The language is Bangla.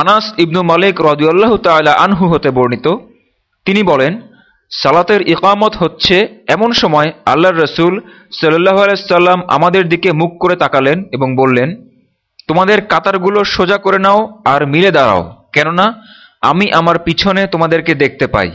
আনাস ইবনু মালিক রদিউল্লাহ তালা আনহু হতে বর্ণিত। তিনি বলেন, সালাতের ইকামত হচ্ছে এমন সময় আল্লাহর রসুল সাল্লাহ আলাইসাল্লাম আমাদের দিকে মুখ করে তাকালেন এবং বললেন, তোমাদের কাতারগুলো সোজা করে নাও আর মিলে দাঁড়াও। কেননা আমি আমার পিছনে তোমাদেরকে দেখতে পাই।